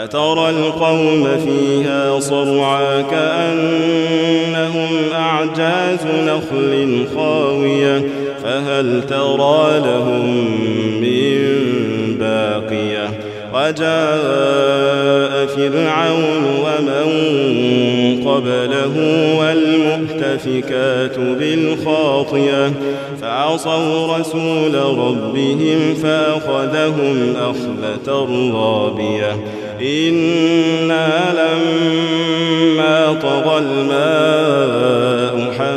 فترى القوم فيها صرعا كأنهم أعجاز نخل خاوية فهل ترى لهم من وجاء فرعون ومن قبله والمؤتفكات بالخاطية فعصوا رسول ربهم فأخذهم أخذة رابية. إنا لما طغى الماء